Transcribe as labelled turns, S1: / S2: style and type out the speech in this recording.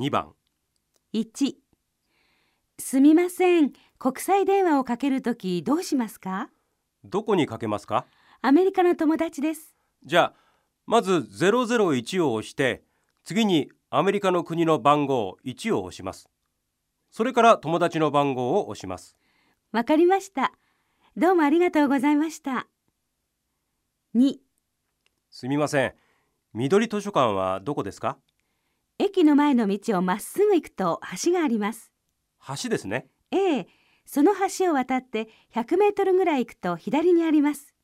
S1: 2番。
S2: 1すみません。国際電話をかけるときどうしますか？
S1: どこにかけますか？
S2: アメリカの友達です。
S1: じゃあまず001を押して次にアメリカの国の番号1を押します。それから友達の番号を押します。
S2: わかりました。どうもありがとうございました。2
S1: すみません。緑図書館はどこですか？
S2: 駅の前の道をまっすぐ行くと橋があります。
S1: 橋ですね。
S2: ええその橋を渡って100メートルぐらい行くと左にあります